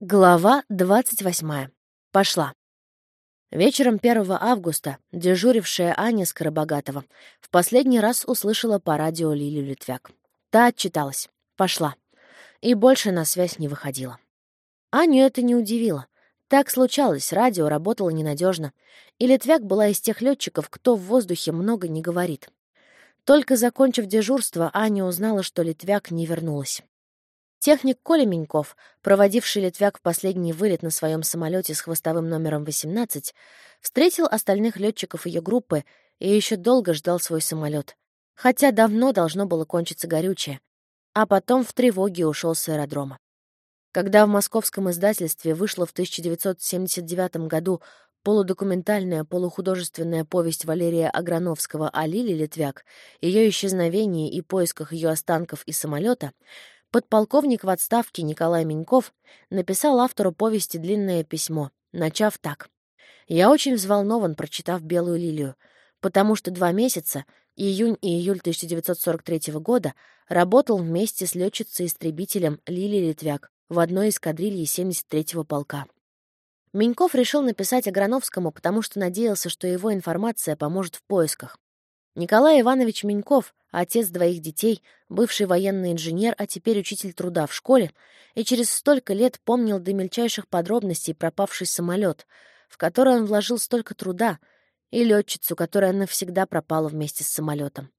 Глава 28. Пошла. Вечером 1 августа дежурившая Аня Скоробогатова в последний раз услышала по радио Лилию Литвяк. Та отчиталась. Пошла. И больше на связь не выходила. Аню это не удивило. Так случалось, радио работало ненадежно, и Литвяк была из тех летчиков, кто в воздухе много не говорит. Только закончив дежурство, Аня узнала, что Литвяк не вернулась. Техник Коля Меньков, проводивший Литвяк в последний вылет на своем самолете с хвостовым номером 18, встретил остальных летчиков ее группы и еще долго ждал свой самолет, хотя давно должно было кончиться горючее, а потом в тревоге ушел с аэродрома. Когда в московском издательстве вышла в 1979 году полудокументальная полухудожественная повесть Валерия Аграновского о Лиле Литвяк, ее исчезновении и поисках ее останков и самолета, Подполковник в отставке Николай Меньков написал автору повести длинное письмо, начав так. «Я очень взволнован, прочитав «Белую лилию», потому что два месяца, июнь и июль 1943 года, работал вместе с летчицей-истребителем Лилией Литвяк в одной из эскадрильи 73-го полка. Меньков решил написать Аграновскому, потому что надеялся, что его информация поможет в поисках. Николай Иванович Меньков, отец двоих детей, бывший военный инженер, а теперь учитель труда в школе, и через столько лет помнил до мельчайших подробностей пропавший самолет, в который он вложил столько труда, и летчицу, которая навсегда пропала вместе с самолетом.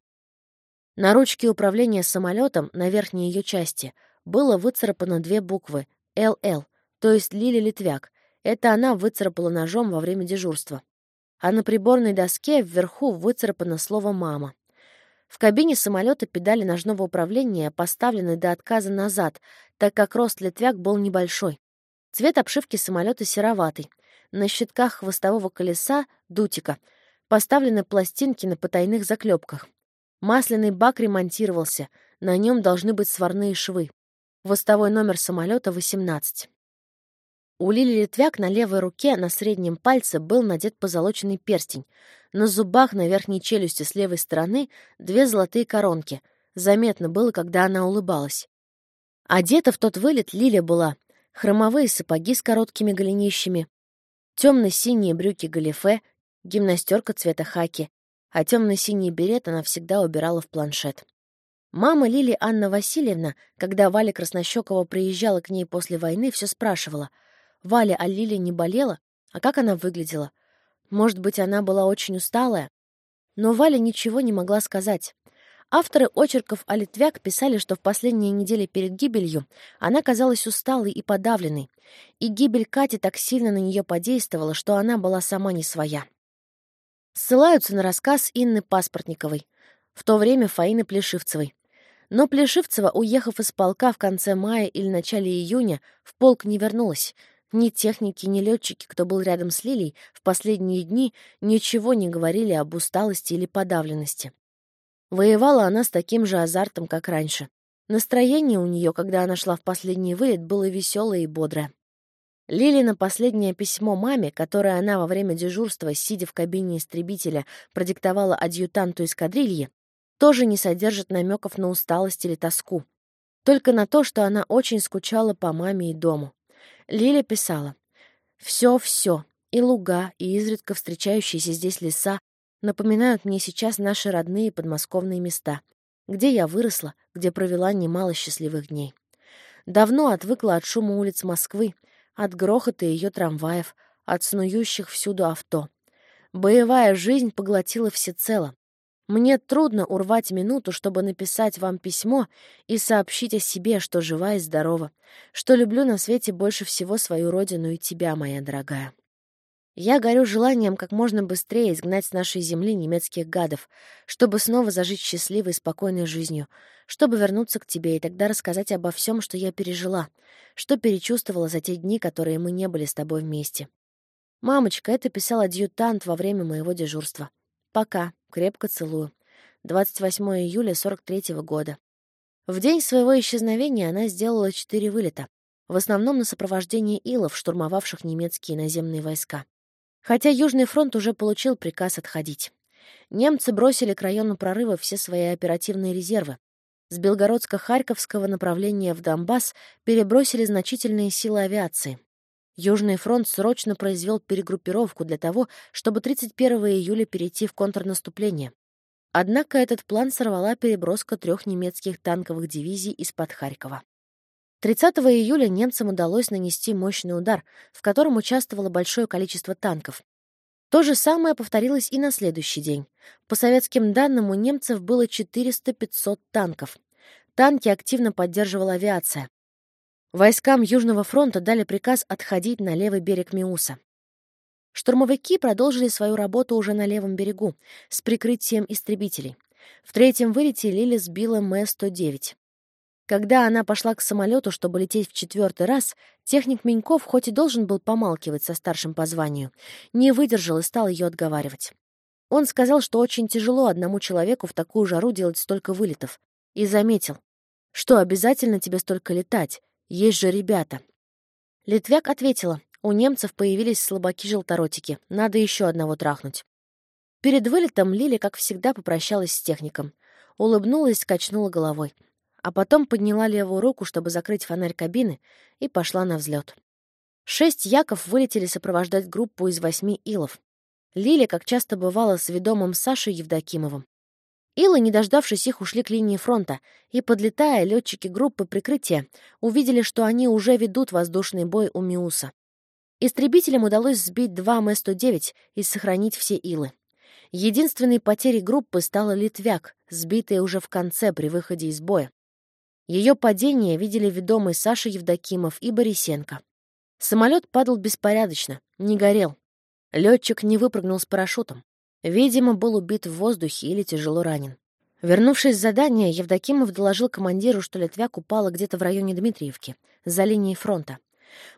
На ручке управления самолетом на верхней ее части было выцарапано две буквы «ЛЛ», то есть Лили Литвяк. Это она выцарапала ножом во время дежурства а на приборной доске вверху выцарапано слово «мама». В кабине самолета педали ножного управления поставлены до отказа назад, так как рост Литвяк был небольшой. Цвет обшивки самолета сероватый. На щитках хвостового колеса — дутика. Поставлены пластинки на потайных заклепках. Масляный бак ремонтировался, на нем должны быть сварные швы. Хвостовой номер самолета 18. У Лили Литвяк на левой руке на среднем пальце был надет позолоченный перстень. На зубах на верхней челюсти с левой стороны две золотые коронки. Заметно было, когда она улыбалась. Одета в тот вылет Лиля была. Хромовые сапоги с короткими голенищами, темно-синие брюки галифе, гимнастерка цвета хаки, а темно-синий берет она всегда убирала в планшет. Мама Лили Анна Васильевна, когда Валя Краснощекова приезжала к ней после войны, все спрашивала — Валя, а Лиля не болела? А как она выглядела? Может быть, она была очень усталая? Но Валя ничего не могла сказать. Авторы очерков о Литвяк писали, что в последние недели перед гибелью она казалась усталой и подавленной, и гибель Кати так сильно на нее подействовала, что она была сама не своя. Ссылаются на рассказ Инны Паспортниковой, в то время Фаины Плешивцевой. Но Плешивцева, уехав из полка в конце мая или начале июня, в полк не вернулась, ни техники, ни летчики, кто был рядом с Лилей, в последние дни ничего не говорили об усталости или подавленности. Воевала она с таким же азартом, как раньше. Настроение у нее, когда она шла в последний вылет, было веселое и бодрое. Лили на последнее письмо маме, которое она во время дежурства, сидя в кабине истребителя, продиктовала адъютанту эскадрильи, тоже не содержит намеков на усталость или тоску. Только на то, что она очень скучала по маме и дому. Лиля писала. «Все-все, и луга, и изредка встречающиеся здесь леса напоминают мне сейчас наши родные подмосковные места, где я выросла, где провела немало счастливых дней. Давно отвыкла от шума улиц Москвы, от грохота ее трамваев, от снующих всюду авто. Боевая жизнь поглотила всецело, мне трудно урвать минуту, чтобы написать вам письмо и сообщить о себе, что жива и здорова, что люблю на свете больше всего свою родину и тебя, моя дорогая. Я горю желанием как можно быстрее изгнать с нашей земли немецких гадов, чтобы снова зажить счастливой и спокойной жизнью, чтобы вернуться к тебе и тогда рассказать обо всем, что я пережила, что перечувствовала за те дни, которые мы не были с тобой вместе. Мамочка, это писал адъютант во время моего дежурства. Пока. Крепко целую. 28 июля 43 -го года. В день своего исчезновения она сделала четыре вылета, в основном на сопровождении илов, штурмовавших немецкие наземные войска. Хотя Южный фронт уже получил приказ отходить. Немцы бросили к району прорыва все свои оперативные резервы. с Белгородско-Харьковского направления в Донбасс перебросили значительные силы авиации. Южный фронт срочно произвел перегруппировку для того, чтобы 31 июля перейти в контрнаступление. Однако этот план сорвала переброска трех немецких танковых дивизий из-под Харькова. 30 июля немцам удалось нанести мощный удар, в котором участвовало большое количество танков. То же самое повторилось и на следующий день. По советским данным, у немцев было 400-500 танков. Танки активно поддерживала авиация. Войскам Южного фронта дали приказ отходить на левый берег Миуса. Штурмовики продолжили свою работу уже на левом берегу, с прикрытием истребителей. В третьем вылете Лили сбила М-109. Когда она пошла к самолету, чтобы лететь в четвертый раз, техник Меньков, хоть и должен был помалкивать со старшим по званию, не выдержал и стал ее отговаривать. Он сказал, что очень тяжело одному человеку в такую жару делать столько вылетов, и заметил, что обязательно тебе столько летать, есть же ребята. Литвяк ответила, у немцев появились слабаки-желторотики, надо еще одного трахнуть. Перед вылетом Лили, как всегда, попрощалась с техником. Улыбнулась, качнула головой а потом подняла левую руку, чтобы закрыть фонарь кабины, и пошла на взлет. Шесть яков вылетели сопровождать группу из восьми илов. Лили, как часто бывало, с ведомым Сашей Евдокимовым. Илы, не дождавшись их, ушли к линии фронта, и, подлетая, летчики группы прикрытия увидели, что они уже ведут воздушный бой у Миуса. Истребителям удалось сбить два М-109 и сохранить все Илы. Единственной потерей группы стала Литвяк, сбитая уже в конце при выходе из боя. Ее падение видели ведомый Саша Евдокимов и Борисенко. Самолет падал беспорядочно, не горел. Летчик не выпрыгнул с парашютом. Видимо, был убит в воздухе или тяжело ранен. Вернувшись с задания, Евдокимов доложил командиру, что Литвяк упала где-то в районе Дмитриевки, за линией фронта.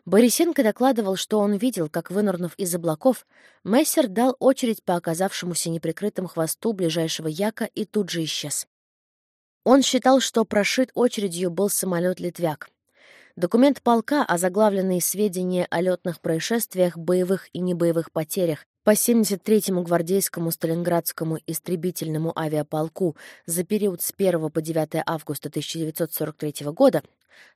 Борисенко докладывал, что он видел, как, вынырнув из облаков, Мессер дал очередь по оказавшемуся неприкрытым хвосту ближайшего яка и тут же исчез. Он считал, что прошит очередью был самолет «Литвяк». Документ полка, озаглавленный «Сведения о летных происшествиях, боевых и небоевых потерях по 73-му гвардейскому Сталинградскому истребительному авиаполку за период с 1 по 9 августа 1943 года,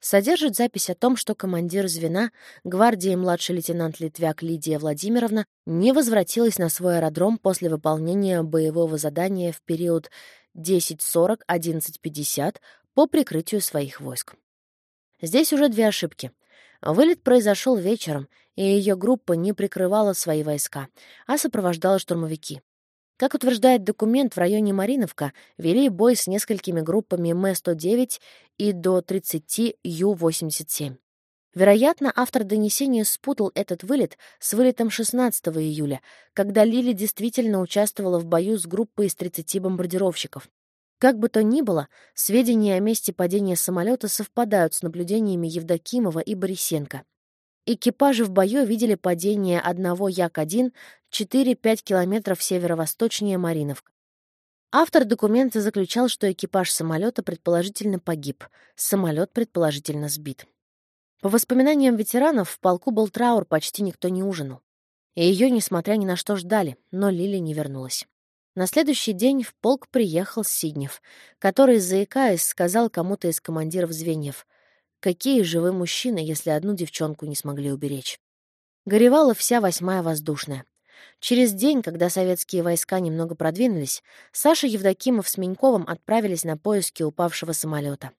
содержит запись о том, что командир звена гвардии младший лейтенант Литвяк Лидия Владимировна не возвратилась на свой аэродром после выполнения боевого задания в период 10.40-11.50 по прикрытию своих войск. Здесь уже две ошибки. Вылет произошел вечером, и ее группа не прикрывала свои войска, а сопровождала штурмовики. Как утверждает документ, в районе Мариновка вели бой с несколькими группами М-109 и до 30 Ю-87. Вероятно, автор донесения спутал этот вылет с вылетом 16 июля, когда Лили действительно участвовала в бою с группой из 30 бомбардировщиков. Как бы то ни было, сведения о месте падения самолета совпадают с наблюдениями Евдокимова и Борисенко. Экипажи в бою видели падение одного Як-1 4-5 километров северо-восточнее Мариновка. Автор документа заключал, что экипаж самолета предположительно погиб, самолет предположительно сбит. По воспоминаниям ветеранов, в полку был траур, почти никто не ужинал. И ее, несмотря ни на что, ждали, но Лили не вернулась. На следующий день в полк приехал Сиднев, который, заикаясь, сказал кому-то из командиров звеньев, «Какие же вы мужчины, если одну девчонку не смогли уберечь?» Горевала вся восьмая воздушная. Через день, когда советские войска немного продвинулись, Саша Евдокимов с Меньковым отправились на поиски упавшего самолета.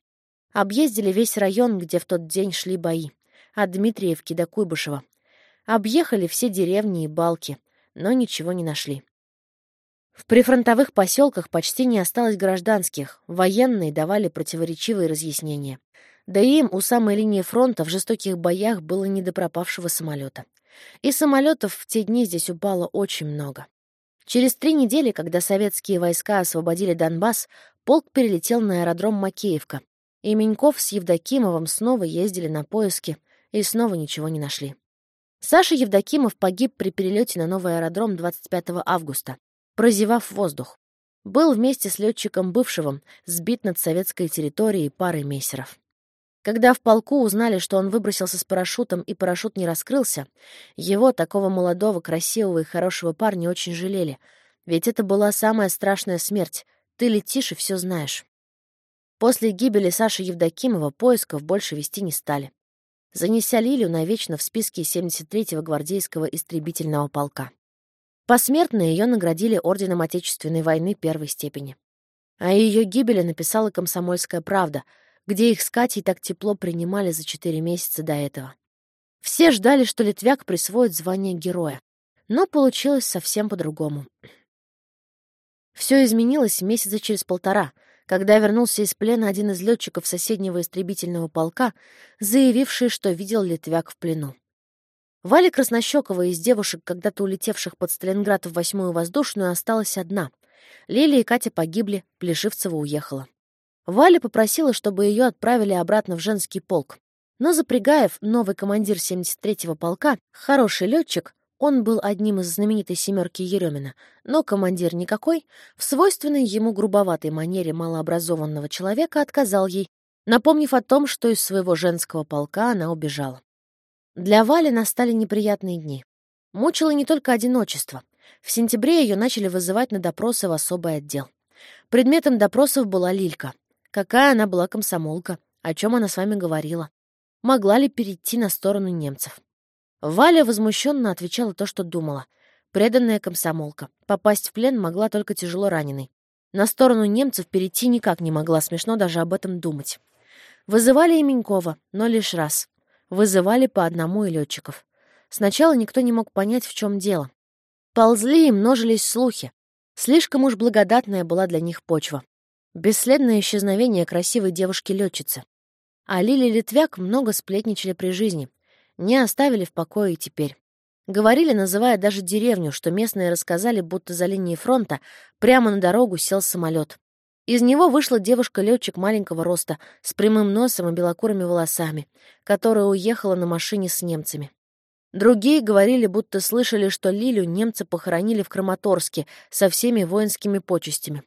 Объездили весь район, где в тот день шли бои. От Дмитриевки до Куйбышева. Объехали все деревни и балки, но ничего не нашли. В прифронтовых поселках почти не осталось гражданских, военные давали противоречивые разъяснения. Да и им у самой линии фронта в жестоких боях было не до пропавшего самолета. И самолетов в те дни здесь упало очень много. Через три недели, когда советские войска освободили Донбасс, полк перелетел на аэродром Макеевка, и Меньков с Евдокимовым снова ездили на поиски и снова ничего не нашли. Саша Евдокимов погиб при перелете на новый аэродром 25 августа, прозевав воздух. Был вместе с летчиком бывшего сбит над советской территорией парой мессеров. Когда в полку узнали, что он выбросился с парашютом и парашют не раскрылся, его, такого молодого, красивого и хорошего парня, очень жалели. Ведь это была самая страшная смерть. Ты летишь и все знаешь. После гибели Саши Евдокимова поисков больше вести не стали, занеся Лилю навечно в списке 73-го гвардейского истребительного полка. Посмертно ее наградили Орденом Отечественной войны первой степени. О ее гибели написала «Комсомольская правда», где их с Катей так тепло принимали за четыре месяца до этого. Все ждали, что Литвяк присвоит звание героя, но получилось совсем по-другому. Все изменилось месяца через полтора, когда вернулся из плена один из летчиков соседнего истребительного полка, заявивший, что видел Литвяк в плену. Валя Краснощекова из девушек, когда-то улетевших под Сталинград в восьмую воздушную, осталась одна. Лилия и Катя погибли, Плешивцева уехала. Валя попросила, чтобы ее отправили обратно в женский полк. Но Запрягаев, новый командир 73-го полка, хороший летчик, он был одним из знаменитой семерки Еремина, но командир никакой, в свойственной ему грубоватой манере малообразованного человека отказал ей, напомнив о том, что из своего женского полка она убежала. Для Вали настали неприятные дни. Мучило не только одиночество. В сентябре ее начали вызывать на допросы в особый отдел. Предметом допросов была Лилька. Какая она была комсомолка, о чем она с вами говорила. Могла ли перейти на сторону немцев? Валя возмущенно отвечала то, что думала. Преданная комсомолка. Попасть в плен могла только тяжело раненый. На сторону немцев перейти никак не могла, смешно даже об этом думать. Вызывали и Менькова, но лишь раз. Вызывали по одному и летчиков. Сначала никто не мог понять, в чем дело. Ползли и множились слухи. Слишком уж благодатная была для них почва. Бесследное исчезновение красивой девушки-летчицы. А Лили Литвяк много сплетничали при жизни. Не оставили в покое и теперь. Говорили, называя даже деревню, что местные рассказали, будто за линией фронта прямо на дорогу сел самолет. Из него вышла девушка-летчик маленького роста, с прямым носом и белокурыми волосами, которая уехала на машине с немцами. Другие говорили, будто слышали, что Лилю немцы похоронили в Краматорске со всеми воинскими почестями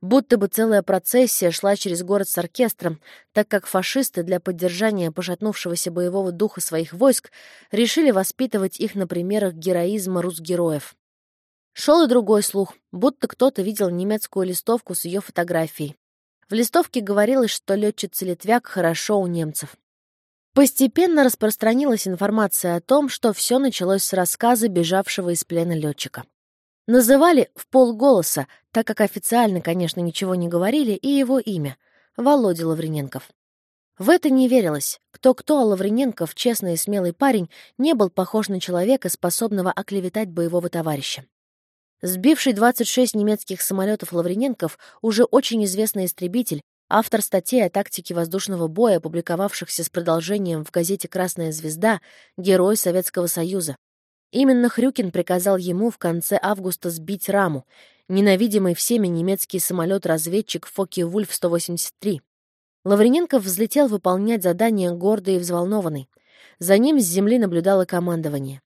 будто бы целая процессия шла через город с оркестром, так как фашисты для поддержания пошатнувшегося боевого духа своих войск решили воспитывать их на примерах героизма русгероев. Шел и другой слух, будто кто-то видел немецкую листовку с ее фотографией. В листовке говорилось, что летчица Литвяк хорошо у немцев. Постепенно распространилась информация о том, что все началось с рассказа бежавшего из плена летчика. Называли в полголоса, так как официально, конечно, ничего не говорили, и его имя — Володя Лаврененков. В это не верилось. Кто-кто, а Лаврененков, честный и смелый парень, не был похож на человека, способного оклеветать боевого товарища. Сбивший 26 немецких самолетов Лаврененков уже очень известный истребитель, автор статей о тактике воздушного боя, публиковавшихся с продолжением в газете «Красная звезда», герой Советского Союза. Именно Хрюкин приказал ему в конце августа сбить раму, ненавидимый всеми немецкий самолет-разведчик Фоки-Вульф-183. Лаврененков взлетел выполнять задание гордый и взволнованный. За ним с земли наблюдало командование.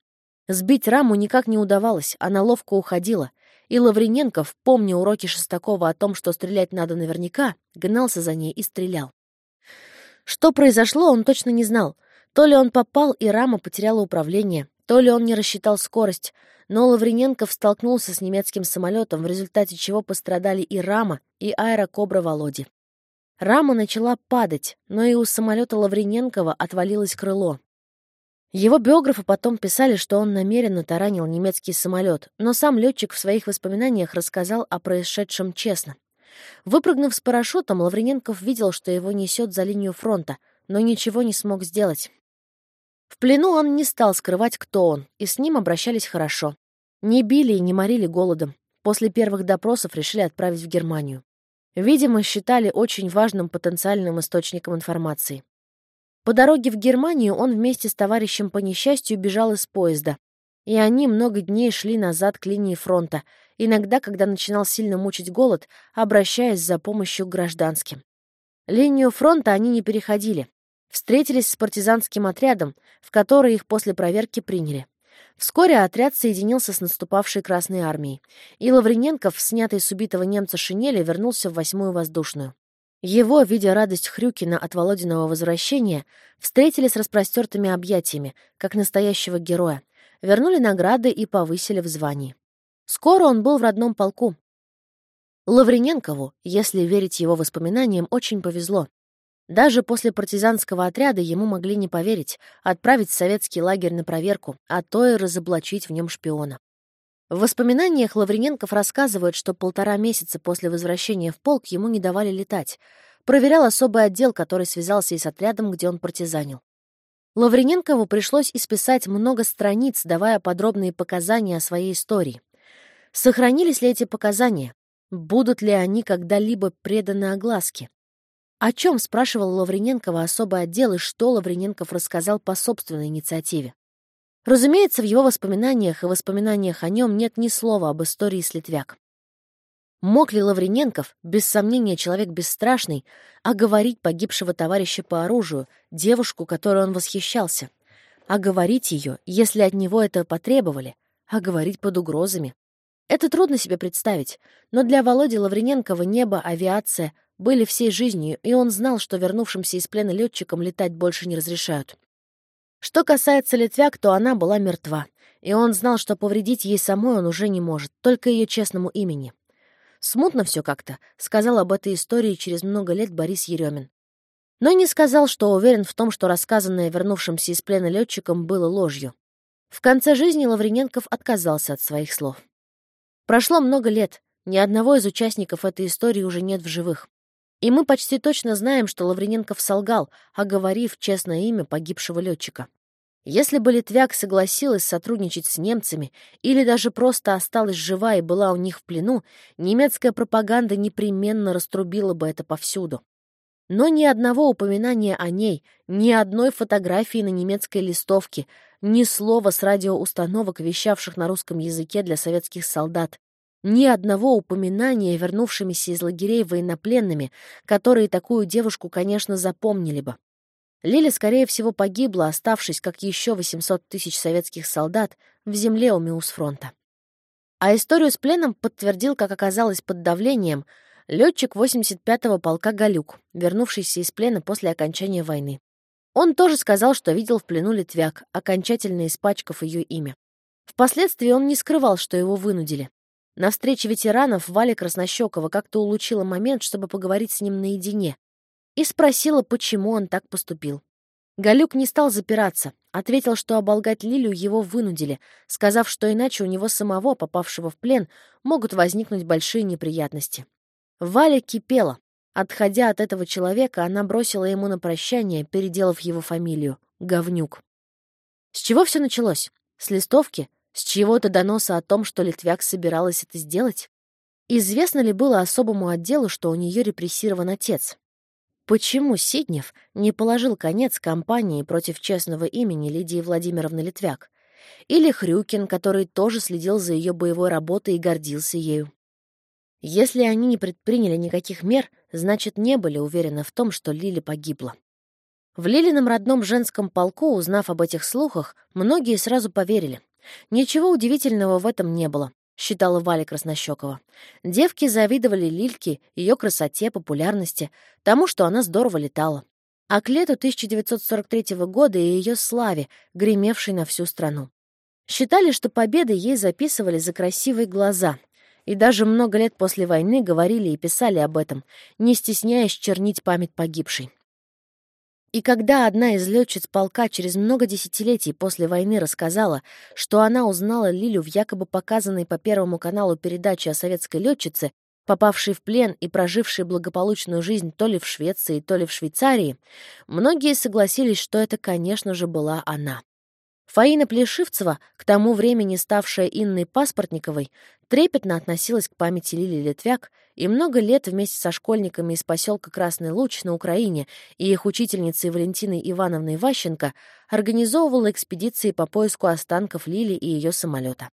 Сбить раму никак не удавалось, она ловко уходила, и Лаврененков, помня уроки Шестакова о том, что стрелять надо наверняка, гнался за ней и стрелял. Что произошло, он точно не знал. То ли он попал, и рама потеряла управление, то ли он не рассчитал скорость, но Лаврененков столкнулся с немецким самолетом, в результате чего пострадали и рама, и аэрокобра Володи. Рама начала падать, но и у самолета Лаврененкова отвалилось крыло. Его биографы потом писали, что он намеренно таранил немецкий самолет, но сам летчик в своих воспоминаниях рассказал о происшедшем честно. Выпрыгнув с парашютом, Лаврененков видел, что его несет за линию фронта, но ничего не смог сделать. В плену он не стал скрывать, кто он, и с ним обращались хорошо. Не били и не морили голодом. После первых допросов решили отправить в Германию. Видимо, считали очень важным потенциальным источником информации. По дороге в Германию он вместе с товарищем по несчастью бежал из поезда. И они много дней шли назад к линии фронта, иногда, когда начинал сильно мучить голод, обращаясь за помощью к гражданским. Линию фронта они не переходили, встретились с партизанским отрядом, в который их после проверки приняли. Вскоре отряд соединился с наступавшей Красной армией, и Лаврененков, снятый с убитого немца шинели, вернулся в восьмую воздушную. Его, видя радость Хрюкина от Володиного возвращения, встретили с распростертыми объятиями, как настоящего героя, вернули награды и повысили в звании. Скоро он был в родном полку. Лаврененкову, если верить его воспоминаниям, очень повезло. Даже после партизанского отряда ему могли не поверить, отправить в советский лагерь на проверку, а то и разоблачить в нем шпиона. В воспоминаниях Лаврененков рассказывает, что полтора месяца после возвращения в полк ему не давали летать. Проверял особый отдел, который связался и с отрядом, где он партизанил. Лаврененкову пришлось исписать много страниц, давая подробные показания о своей истории. Сохранились ли эти показания? Будут ли они когда-либо преданы огласке? О чем спрашивал Лаврененкова особый отдел и что Лаврененков рассказал по собственной инициативе? Разумеется, в его воспоминаниях и воспоминаниях о нем нет ни слова об истории с Литвяк. Мог ли Лаврененков, без сомнения человек бесстрашный, оговорить погибшего товарища по оружию, девушку, которой он восхищался? Оговорить ее, если от него это потребовали? Оговорить под угрозами? Это трудно себе представить, но для Володи Лаврененкова небо, авиация были всей жизнью, и он знал, что вернувшимся из плена летчикам летать больше не разрешают. Что касается Литвяк, то она была мертва, и он знал, что повредить ей самой он уже не может, только ее честному имени. Смутно все как-то, сказал об этой истории через много лет Борис Еремин. Но не сказал, что уверен в том, что рассказанное вернувшимся из плена летчикам было ложью. В конце жизни Лаврененков отказался от своих слов. Прошло много лет, ни одного из участников этой истории уже нет в живых. И мы почти точно знаем, что Лаврененков солгал, оговорив честное имя погибшего летчика. Если бы Литвяк согласилась сотрудничать с немцами или даже просто осталась жива и была у них в плену, немецкая пропаганда непременно раструбила бы это повсюду. Но ни одного упоминания о ней, ни одной фотографии на немецкой листовке, ни слова с радиоустановок, вещавших на русском языке для советских солдат, ни одного упоминания вернувшимися из лагерей военнопленными, которые такую девушку, конечно, запомнили бы. Лиля, скорее всего, погибла, оставшись, как еще 800 тысяч советских солдат, в земле у Миусфронта. А историю с пленом подтвердил, как оказалось под давлением, летчик 85-го полка Галюк, вернувшийся из плена после окончания войны. Он тоже сказал, что видел в плену Литвяк, окончательно испачкав ее имя. Впоследствии он не скрывал, что его вынудили. На встрече ветеранов Валя Краснощекова как-то улучила момент, чтобы поговорить с ним наедине, и спросила, почему он так поступил. Галюк не стал запираться, ответил, что оболгать Лилю его вынудили, сказав, что иначе у него самого, попавшего в плен, могут возникнуть большие неприятности. Валя кипела. Отходя от этого человека, она бросила ему на прощание, переделав его фамилию — Говнюк. С чего все началось? С листовки? С чего-то доноса о том, что Литвяк собиралась это сделать? Известно ли было особому отделу, что у нее репрессирован отец? Почему Сиднев не положил конец кампании против честного имени Лидии Владимировны Литвяк? Или Хрюкин, который тоже следил за ее боевой работой и гордился ею? Если они не предприняли никаких мер, значит, не были уверены в том, что Лили погибла. В Лилином родном женском полку, узнав об этих слухах, многие сразу поверили. Ничего удивительного в этом не было, считала Валя Краснощекова. Девки завидовали Лильке, ее красоте, популярности, тому, что она здорово летала. А к лету 1943 года и ее славе, гремевшей на всю страну. Считали, что победы ей записывали за красивые глаза, и даже много лет после войны говорили и писали об этом, не стесняясь чернить память погибшей. И когда одна из летчиц полка через много десятилетий после войны рассказала, что она узнала Лилю в якобы показанной по Первому каналу передаче о советской летчице, попавшей в плен и прожившей благополучную жизнь то ли в Швеции, то ли в Швейцарии, многие согласились, что это, конечно же, была она. Фаина Плешивцева, к тому времени ставшая Инной Паспортниковой, трепетно относилась к памяти Лили Литвяк и много лет вместе со школьниками из поселка Красный Луч на Украине и их учительницей Валентиной Ивановной Ващенко организовывала экспедиции по поиску останков Лили и ее самолета.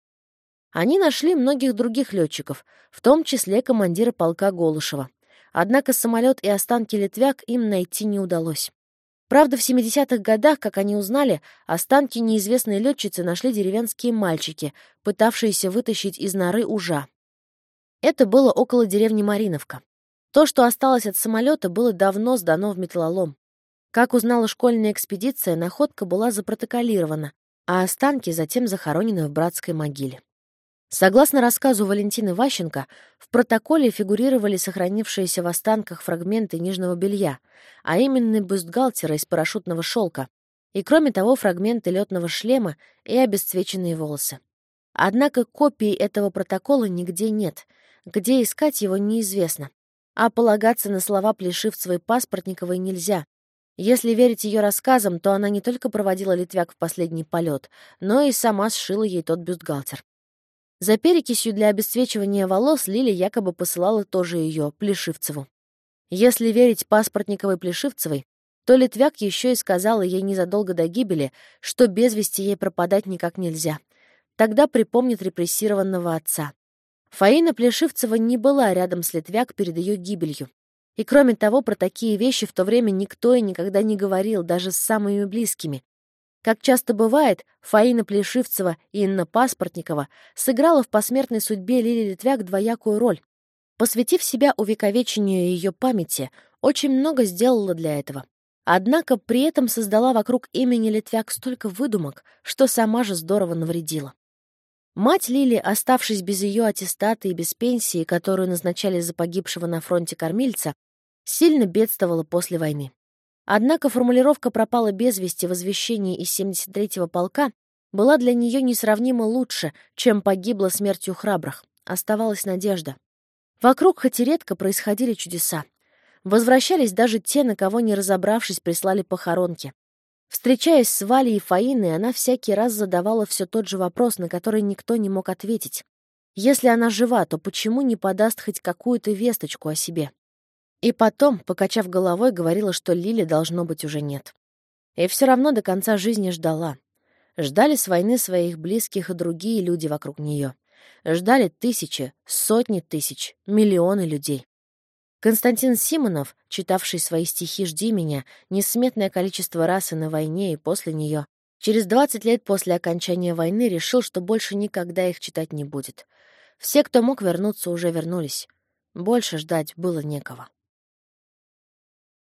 Они нашли многих других летчиков, в том числе командира полка Голышева. Однако самолет и останки Литвяк им найти не удалось. Правда, в 70-х годах, как они узнали, останки неизвестной летчицы нашли деревенские мальчики, пытавшиеся вытащить из норы ужа. Это было около деревни Мариновка. То, что осталось от самолета, было давно сдано в металлолом. Как узнала школьная экспедиция, находка была запротоколирована, а останки затем захоронены в братской могиле. Согласно рассказу Валентины Ващенко, в протоколе фигурировали сохранившиеся в останках фрагменты нижнего белья, а именно бюстгальтера из парашютного шелка, и, кроме того, фрагменты летного шлема и обесцвеченные волосы. Однако копии этого протокола нигде нет, где искать его неизвестно, а полагаться на слова Плешивцевой Паспортниковой нельзя. Если верить ее рассказам, то она не только проводила Литвяк в последний полет, но и сама сшила ей тот бюстгальтер. За перекисью для обесцвечивания волос Лили якобы посылала тоже ее, Плешивцеву. Если верить паспортниковой Плешивцевой, то Литвяк еще и сказала ей незадолго до гибели, что без вести ей пропадать никак нельзя. Тогда припомнит репрессированного отца. Фаина Плешивцева не была рядом с Литвяк перед ее гибелью. И кроме того, про такие вещи в то время никто и никогда не говорил, даже с самыми близкими, как часто бывает, Фаина Плешивцева и Инна Паспортникова сыграла в посмертной судьбе Лили Литвяк двоякую роль. Посвятив себя увековечению ее памяти, очень много сделала для этого. Однако при этом создала вокруг имени Литвяк столько выдумок, что сама же здорово навредила. Мать Лили, оставшись без ее аттестата и без пенсии, которую назначали за погибшего на фронте кормильца, сильно бедствовала после войны. Однако формулировка пропала без вести в извещении из 73-го полка была для нее несравнимо лучше, чем погибла смертью храбрых. Оставалась надежда. Вокруг хоть и редко происходили чудеса. Возвращались даже те, на кого, не разобравшись, прислали похоронки. Встречаясь с Валей и Фаиной, она всякий раз задавала все тот же вопрос, на который никто не мог ответить. Если она жива, то почему не подаст хоть какую-то весточку о себе? И потом, покачав головой, говорила, что Лили должно быть уже нет. И все равно до конца жизни ждала. Ждали с войны своих близких и другие люди вокруг нее. Ждали тысячи, сотни тысяч, миллионы людей. Константин Симонов, читавший свои стихи «Жди меня» несметное количество раз и на войне, и после нее, через 20 лет после окончания войны решил, что больше никогда их читать не будет. Все, кто мог вернуться, уже вернулись. Больше ждать было некого.